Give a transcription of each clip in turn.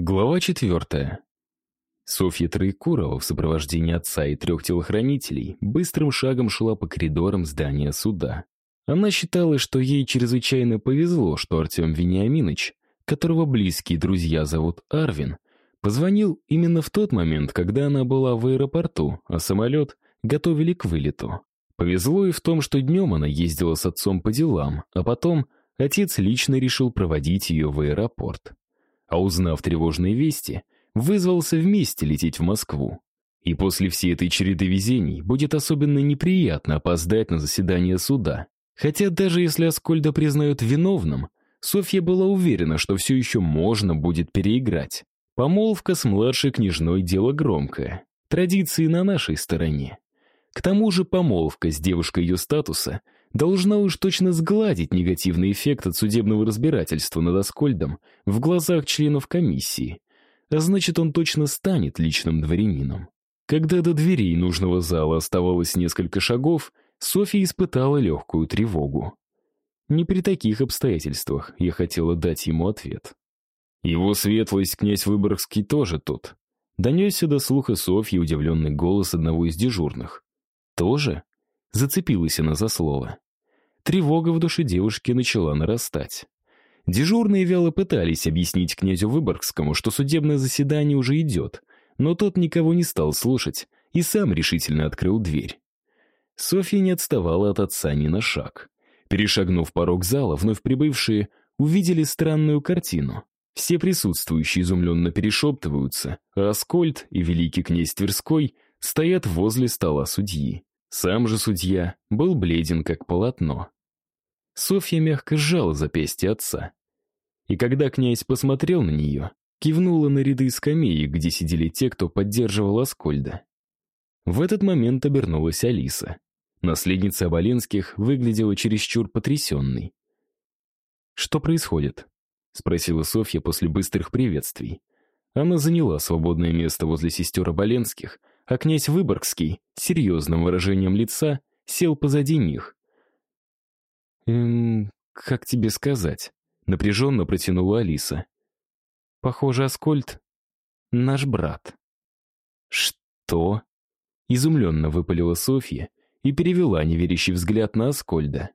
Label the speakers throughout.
Speaker 1: Глава четвертая. Софья Троекурова в сопровождении отца и трех телохранителей быстрым шагом шла по коридорам здания суда. Она считала, что ей чрезвычайно повезло, что Артем Вениаминович, которого близкие друзья зовут Арвин, позвонил именно в тот момент, когда она была в аэропорту, а самолет готовили к вылету. Повезло и в том, что днем она ездила с отцом по делам, а потом отец лично решил проводить ее в аэропорт. А узнав тревожные вести, вызвался вместе лететь в Москву. И после всей этой череды везений будет особенно неприятно опоздать на заседание суда. Хотя даже если Аскольда признают виновным, Софья была уверена, что все еще можно будет переиграть. Помолвка с младшей княжной — дело громкое. Традиции на нашей стороне. К тому же помолвка с девушкой ее статуса должна уж точно сгладить негативный эффект от судебного разбирательства над Аскольдом в глазах членов комиссии. А значит, он точно станет личным дворянином. Когда до дверей нужного зала оставалось несколько шагов, Софья испытала легкую тревогу. Не при таких обстоятельствах я хотела дать ему ответ. Его светлость, князь Выборгский, тоже тут. Донесся до слуха Софьи удивленный голос одного из дежурных. «Тоже?» Зацепилась она за слово. Тревога в душе девушки начала нарастать. Дежурные вяло пытались объяснить князю Выборгскому, что судебное заседание уже идет, но тот никого не стал слушать и сам решительно открыл дверь. Софья не отставала от отца ни на шаг. Перешагнув порог зала, вновь прибывшие увидели странную картину. Все присутствующие изумленно перешептываются, а Аскольд и великий князь Тверской стоят возле стола судьи. Сам же судья был бледен, как полотно. Софья мягко сжала запястье отца. И когда князь посмотрел на нее, кивнула на ряды скамеек, где сидели те, кто поддерживал Аскольда. В этот момент обернулась Алиса. Наследница Оболенских выглядела чересчур потрясенной. «Что происходит?» — спросила Софья после быстрых приветствий. Она заняла свободное место возле сестер Оболенских, а князь Выборгский, с серьезным выражением лица, сел позади них. «Эм, как тебе сказать?» — напряженно протянула Алиса. «Похоже, Аскольд — наш брат». «Что?» — изумленно выпалила Софья, и перевела неверящий взгляд на Аскольда.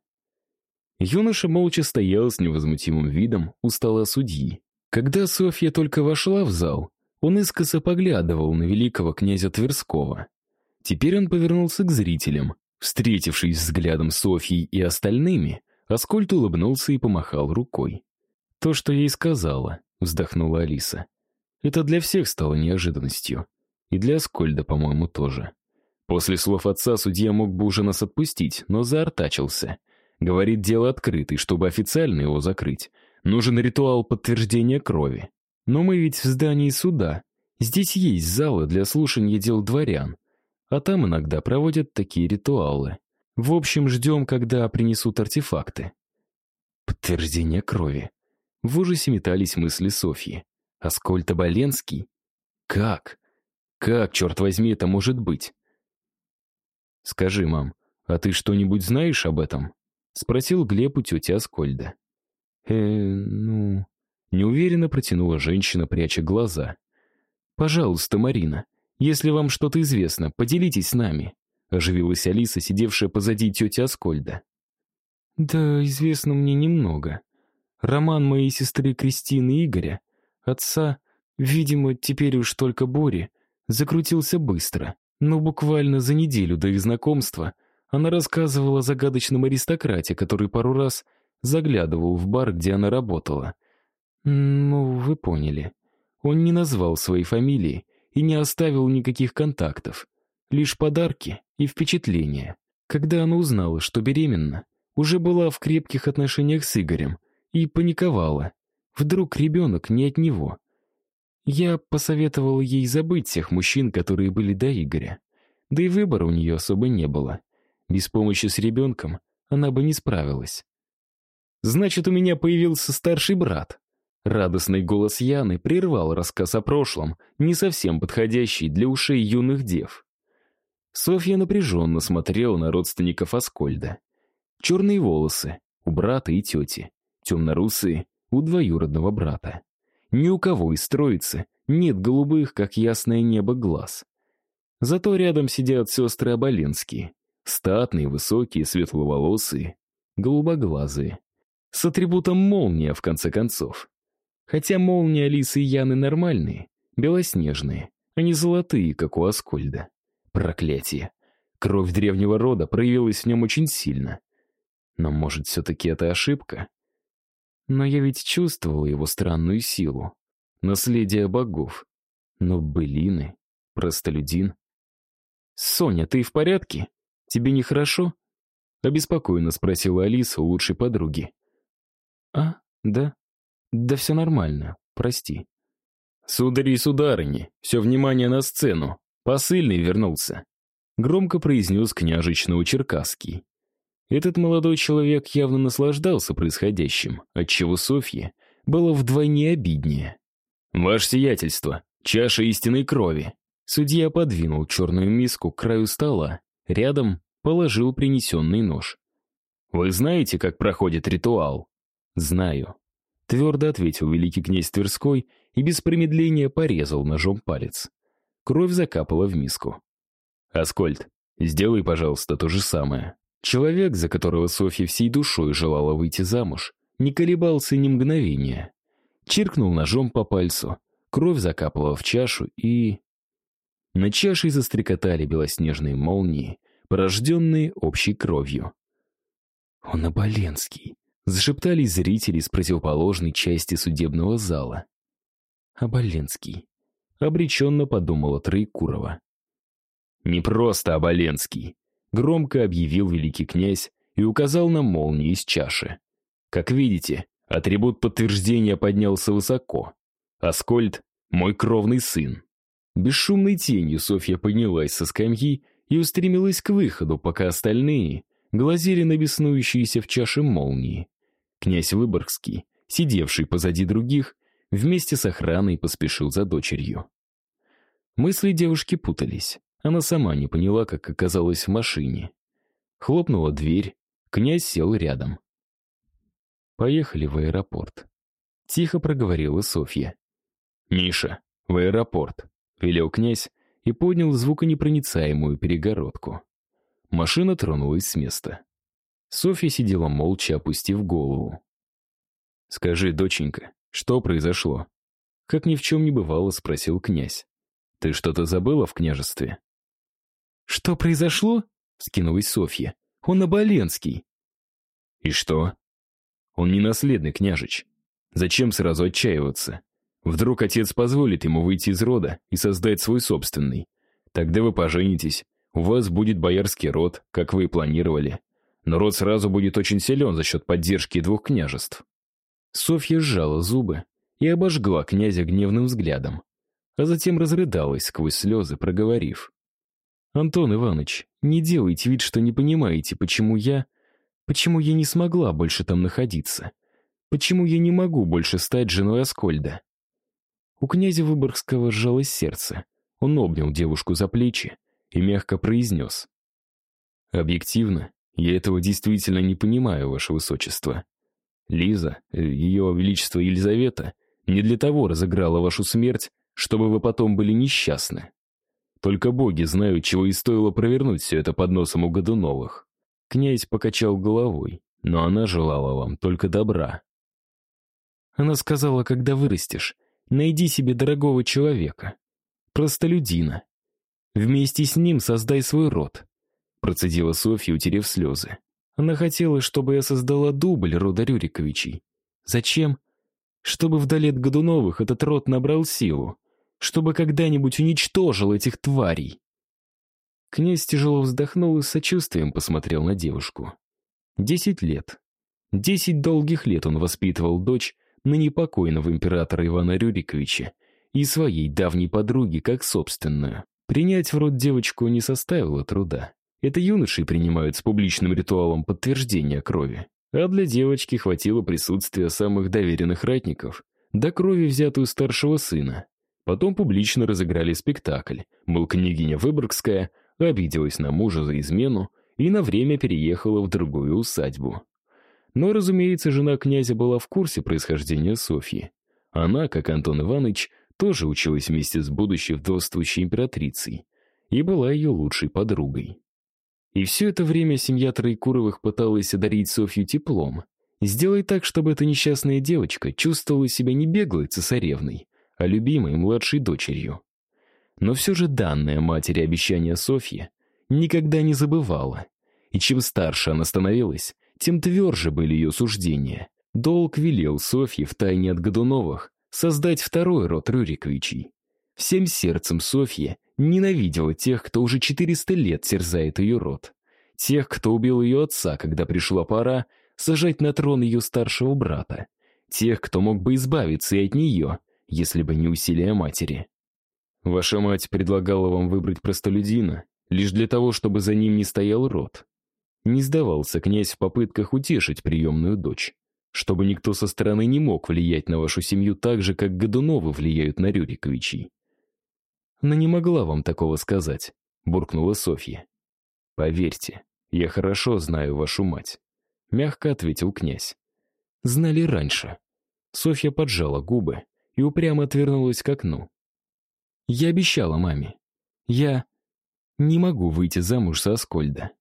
Speaker 1: Юноша молча стоял с невозмутимым видом у стола судьи. Когда Софья только вошла в зал, он искоса поглядывал на великого князя Тверского. Теперь он повернулся к зрителям. Встретившись взглядом Софьи и остальными, Аскольд улыбнулся и помахал рукой. «То, что ей сказала», — вздохнула Алиса. «Это для всех стало неожиданностью. И для Аскольда, по-моему, тоже». После слов отца судья мог бы уже нас отпустить, но заортачился. Говорит, дело открытое, чтобы официально его закрыть. Нужен ритуал подтверждения крови. Но мы ведь в здании суда. Здесь есть залы для слушания дел дворян. А там иногда проводят такие ритуалы. В общем, ждем, когда принесут артефакты. Подтверждение крови. В ужасе метались мысли Софьи. Аскольд Оболенский? Как? Как, черт возьми, это может быть? «Скажи, мам, а ты что-нибудь знаешь об этом?» — спросил Глеб у тети Аскольда. «Э, ну...» — неуверенно протянула женщина, пряча глаза. «Пожалуйста, Марина, если вам что-то известно, поделитесь с нами», — оживилась Алиса, сидевшая позади тети Аскольда. «Да, известно мне немного. Роман моей сестры Кристины Игоря, отца, видимо, теперь уж только Бори, закрутился быстро. Но буквально за неделю до их знакомства она рассказывала о загадочном аристократе, который пару раз заглядывал в бар, где она работала. Ну, вы поняли. Он не назвал своей фамилии и не оставил никаких контактов. Лишь подарки и впечатления. Когда она узнала, что беременна, уже была в крепких отношениях с Игорем и паниковала. Вдруг ребенок не от него. Я посоветовал ей забыть тех мужчин, которые были до Игоря. Да и выбора у нее особо не было. Без помощи с ребенком она бы не справилась. «Значит, у меня появился старший брат». Радостный голос Яны прервал рассказ о прошлом, не совсем подходящий для ушей юных дев. Софья напряженно смотрела на родственников Аскольда. Черные волосы у брата и тети, темно-русые у двоюродного брата. Ни у кого из троицы нет голубых, как ясное небо, глаз. Зато рядом сидят сестры Оболенские. Статные, высокие, светловолосые, голубоглазые. С атрибутом молния, в конце концов. Хотя молнии Алисы и Яны нормальные, белоснежные, а не золотые, как у Аскольда. Проклятие. Кровь древнего рода проявилась в нем очень сильно. Но, может, все-таки это ошибка? Но я ведь чувствовал его странную силу. Наследие богов. Но былины, простолюдин. «Соня, ты в порядке? Тебе нехорошо?» Обеспокоенно спросила Алиса у лучшей подруги. «А, да? Да все нормально, прости». «Судари и сударыни, все внимание на сцену. Посыльный вернулся», — громко произнес княжич Новочеркасский. Этот молодой человек явно наслаждался происходящим, отчего Софье было вдвойне обиднее. «Ваше сиятельство, чаша истинной крови». Судья подвинул черную миску к краю стола, рядом положил принесенный нож. «Вы знаете, как проходит ритуал?» «Знаю», — твердо ответил великий князь Тверской и без промедления порезал ножом палец. Кровь закапала в миску. «Аскольд, сделай, пожалуйста, то же самое». Человек, за которого Софья всей душой желала выйти замуж, не колебался ни мгновения. Чиркнул ножом по пальцу, кровь закапала в чашу и... На чаше застрекотали белоснежные молнии, порожденные общей кровью. «Он Оболенский», — зашептали зрители с противоположной части судебного зала. «Оболенский», — обреченно подумала Троекурова. «Не просто Оболенский», громко объявил великий князь и указал на молнии из чаши. Как видите, атрибут подтверждения поднялся высоко. Аскольд — мой кровный сын. Бесшумной тенью Софья поднялась со скамьи и устремилась к выходу, пока остальные глазели на беснующиеся в чаше молнии. Князь Выборгский, сидевший позади других, вместе с охраной поспешил за дочерью. Мысли девушки путались. Она сама не поняла, как оказалась в машине. Хлопнула дверь, князь сел рядом. «Поехали в аэропорт», — тихо проговорила Софья. «Миша, в аэропорт», — велел князь и поднял звуконепроницаемую перегородку. Машина тронулась с места. Софья сидела молча, опустив голову. «Скажи, доченька, что произошло?» Как ни в чем не бывало, спросил князь. «Ты что-то забыла в княжестве?» «Что произошло?» — скинулась Софья. «Он Оболенский». «И что?» «Он не наследный княжич. Зачем сразу отчаиваться? Вдруг отец позволит ему выйти из рода и создать свой собственный. Тогда вы поженитесь, у вас будет боярский род, как вы и планировали. Но род сразу будет очень силен за счет поддержки двух княжеств». Софья сжала зубы и обожгла князя гневным взглядом, а затем разрыдалась сквозь слезы, проговорив. «Антон Иванович, не делайте вид, что не понимаете, почему я... Почему я не смогла больше там находиться? Почему я не могу больше стать женой Аскольда?» У князя Выборгского сжалось сердце. Он обнял девушку за плечи и мягко произнес. «Объективно, я этого действительно не понимаю, ваше высочество. Лиза, э, ее величество Елизавета, не для того разыграла вашу смерть, чтобы вы потом были несчастны. Только боги знают, чего и стоило провернуть все это под носом у Годуновых. Князь покачал головой, но она желала вам только добра. Она сказала, когда вырастешь, найди себе дорогого человека, простолюдина. Вместе с ним создай свой род, процедила Софья, утерев слезы. Она хотела, чтобы я создала дубль рода Рюриковичей. Зачем? Чтобы вдали от Годуновых этот род набрал силу чтобы когда-нибудь уничтожил этих тварей. Князь тяжело вздохнул и с сочувствием посмотрел на девушку. Десять лет. Десять долгих лет он воспитывал дочь на непокойного императора Ивана Рюриковича и своей давней подруги как собственную. Принять в род девочку не составило труда. Это юноши принимают с публичным ритуалом подтверждения крови. А для девочки хватило присутствия самых доверенных ратников, до крови взятую старшего сына. Потом публично разыграли спектакль, мол, княгиня Выборгская обиделась на мужа за измену и на время переехала в другую усадьбу. Но, разумеется, жена князя была в курсе происхождения Софьи. Она, как Антон Иванович, тоже училась вместе с будущей вдовствующей императрицей и была ее лучшей подругой. И все это время семья Троекуровых пыталась одарить Софью теплом. Сделай так, чтобы эта несчастная девочка чувствовала себя не беглой цесаревной, а любимой младшей дочерью. Но все же данное матери обещание Софьи никогда не забывала. И чем старше она становилась, тем тверже были ее суждения. Долг велел Софье втайне от Годуновых создать второй род Рюриковичей. Всем сердцем Софья ненавидела тех, кто уже 400 лет терзает ее род. Тех, кто убил ее отца, когда пришла пора сажать на трон ее старшего брата. Тех, кто мог бы избавиться и от нее, если бы не усилия матери. Ваша мать предлагала вам выбрать простолюдина лишь для того, чтобы за ним не стоял род. Не сдавался князь в попытках утешить приемную дочь, чтобы никто со стороны не мог влиять на вашу семью так же, как Годуновы влияют на Рюриковичей. Она не могла вам такого сказать, буркнула Софья. Поверьте, я хорошо знаю вашу мать, мягко ответил князь. Знали раньше. Софья поджала губы и упрямо отвернулась к окну. Я обещала маме. Я не могу выйти замуж за Аскольда.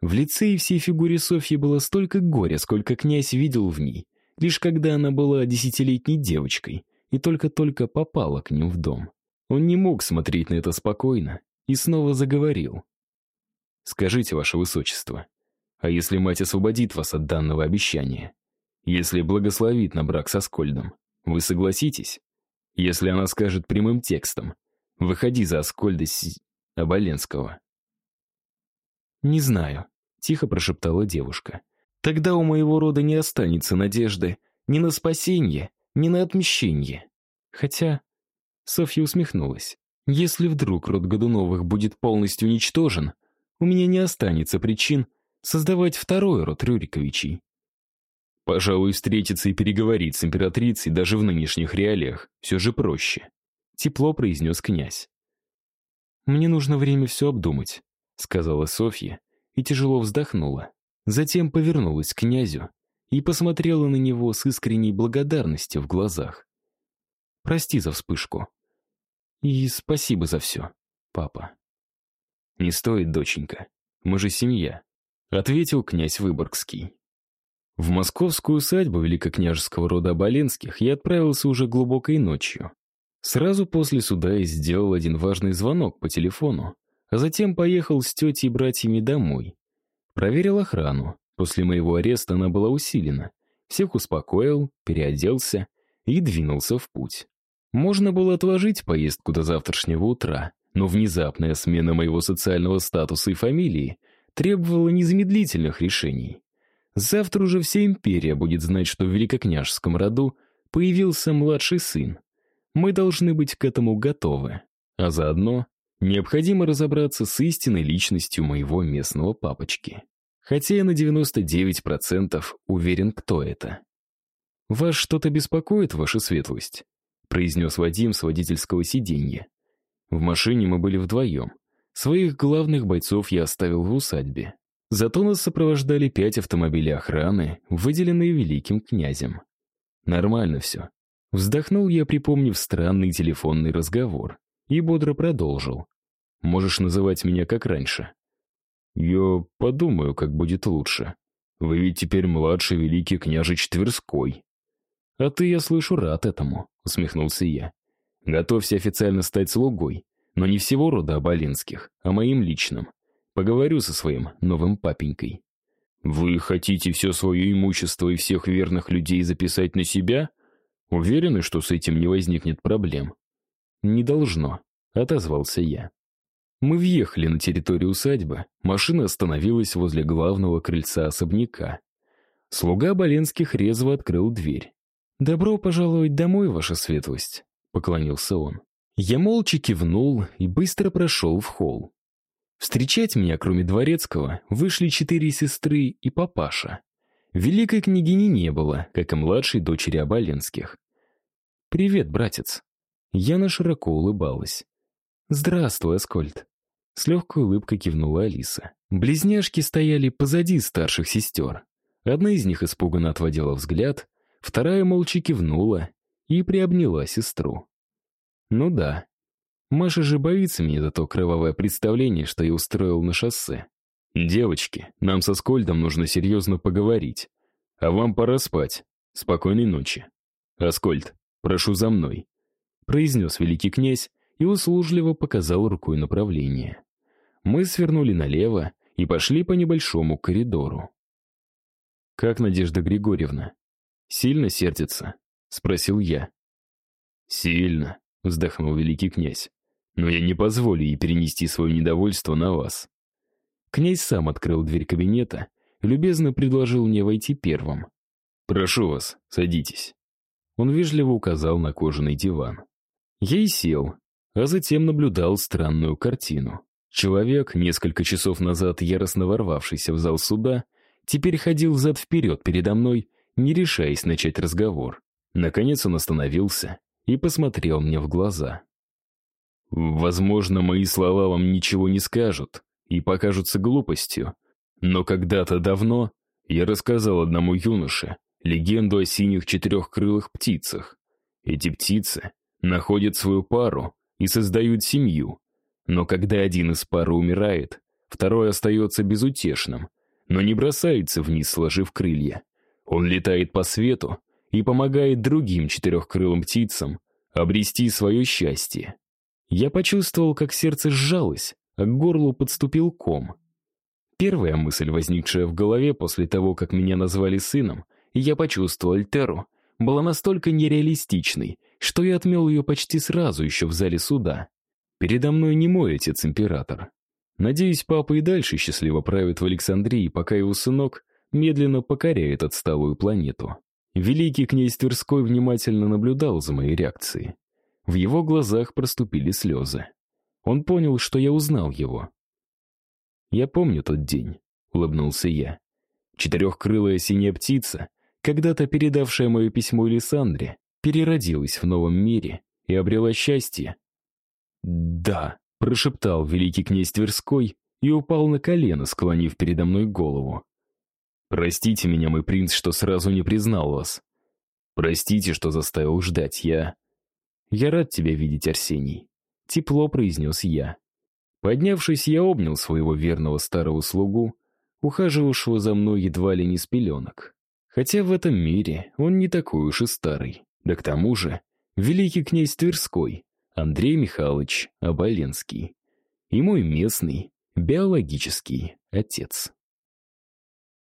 Speaker 1: В лице и всей фигуре Софьи было столько горя, сколько князь видел в ней, лишь когда она была десятилетней девочкой и только-только попала к ним в дом. Он не мог смотреть на это спокойно и снова заговорил. «Скажите, ваше высочество, а если мать освободит вас от данного обещания? Если благословит на брак со Скольдом, вы согласитесь? Если она скажет прямым текстом, выходи за Аскольда С... Оболенского». «Не знаю», — тихо прошептала девушка. «Тогда у моего рода не останется надежды ни на спасение, ни на отмещение. Хотя Софья усмехнулась. «Если вдруг род Годуновых будет полностью уничтожен, у меня не останется причин создавать второй род Рюриковичей». «Пожалуй, встретиться и переговорить с императрицей даже в нынешних реалиях все же проще», — тепло произнес князь. «Мне нужно время все обдумать», — сказала Софья и тяжело вздохнула. Затем повернулась к князю и посмотрела на него с искренней благодарностью в глазах. «Прости за вспышку. И спасибо за все, папа. Не стоит, доченька. Мы же семья, ответил князь Выборгский. В московскую усадьбу великокняжеского рода Оболенских я отправился уже глубокой ночью. Сразу после суда я сделал один важный звонок по телефону, а затем поехал с тетей и братьями домой. Проверил охрану. После моего ареста она была усилена. Всех успокоил, переоделся и двинулся в путь. Можно было отложить поездку до завтрашнего утра, но внезапная смена моего социального статуса и фамилии требовала незамедлительных решений. Завтра уже вся империя будет знать, что в великокняжеском роду появился младший сын. Мы должны быть к этому готовы. А заодно необходимо разобраться с истинной личностью моего местного папочки. Хотя я на 99% уверен, кто это. Вас что-то беспокоит, ваша светлость? произнес Вадим с водительского сиденья. В машине мы были вдвоем. Своих главных бойцов я оставил в усадьбе. Зато нас сопровождали пять автомобилей охраны, выделенные великим князем. Нормально все. Вздохнул я, припомнив странный телефонный разговор, и бодро продолжил. Можешь называть меня как раньше. Я подумаю, как будет лучше. Вы ведь теперь младший великий княжич Тверской. А ты, я слышу, рад этому усмехнулся я. Готовься официально стать слугой, но не всего рода Оболенских, а моим личным. Поговорю со своим новым папенькой. Вы хотите все свое имущество и всех верных людей записать на себя? Уверены, что с этим не возникнет проблем? Не должно, отозвался я. Мы въехали на территорию усадьбы, машина остановилась возле главного крыльца особняка. Слуга Боленских резво открыл дверь. «Добро пожаловать домой, ваша светлость», — поклонился он. Я молча кивнул и быстро прошел в холл. Встречать меня, кроме дворецкого, вышли четыре сестры и папаша. Великой княгини не было, как и младшей дочери Оболенских. «Привет, братец». Яна широко улыбалась. «Здравствуй, Аскольд». С легкой улыбкой кивнула Алиса. Близняшки стояли позади старших сестер. Одна из них испуганно отводила взгляд, Вторая молча кивнула, и приобняла сестру. Ну да, Маша же боится меня за то кровавое представление, что я устроил на шоссе. «Девочки, нам со Скольдом нужно серьезно поговорить. А вам пора спать. Спокойной ночи. Аскольд, прошу за мной», — произнес великий князь и услужливо показал рукой направление. Мы свернули налево и пошли по небольшому коридору. «Как Надежда Григорьевна? Сильно сердится?» — спросил я. «Сильно», — вздохнул великий князь но я не позволю ей перенести свое недовольство на вас». Князь сам открыл дверь кабинета любезно предложил мне войти первым. «Прошу вас, садитесь». Он вежливо указал на кожаный диван. Я и сел, а затем наблюдал странную картину. Человек, несколько часов назад яростно ворвавшийся в зал суда, теперь ходил зад-вперед передо мной, не решаясь начать разговор. Наконец он остановился и посмотрел мне в глаза. Возможно, мои слова вам ничего не скажут и покажутся глупостью, но когда-то давно я рассказал одному юноше легенду о синих четырехкрылых птицах. Эти птицы находят свою пару и создают семью, но когда один из пары умирает, второй остается безутешным, но не бросается вниз, сложив крылья. Он летает по свету и помогает другим четырехкрылым птицам обрести свое счастье. Я почувствовал, как сердце сжалось, а к горлу подступил ком. Первая мысль, возникшая в голове после того, как меня назвали сыном, и я почувствовал Альтеру, была настолько нереалистичной, что я отмел ее почти сразу еще в зале суда. Передо мной не мой отец-император. Надеюсь, папа и дальше счастливо правит в Александрии, пока его сынок медленно покоряет отсталую планету. Великий князь Тверской внимательно наблюдал за моей реакцией. В его глазах проступили слезы. Он понял, что я узнал его. «Я помню тот день», — улыбнулся я. Четырехкрылая синяя птица, когда-то передавшая мое письмо Элисандре, переродилась в новом мире и обрела счастье. «Да», — прошептал великий князь Тверской и упал на колено, склонив передо мной голову. «Простите меня, мой принц, что сразу не признал вас. Простите, что заставил ждать. Я «Я рад тебя видеть, Арсений», — тепло произнес я. Поднявшись, я обнял своего верного старого слугу, ухаживавшего за мной едва ли не с пеленок. Хотя в этом мире он не такой уж и старый. Да к тому же, великий князь Тверской, Андрей Михайлович Оболенский. И мой местный, биологический отец.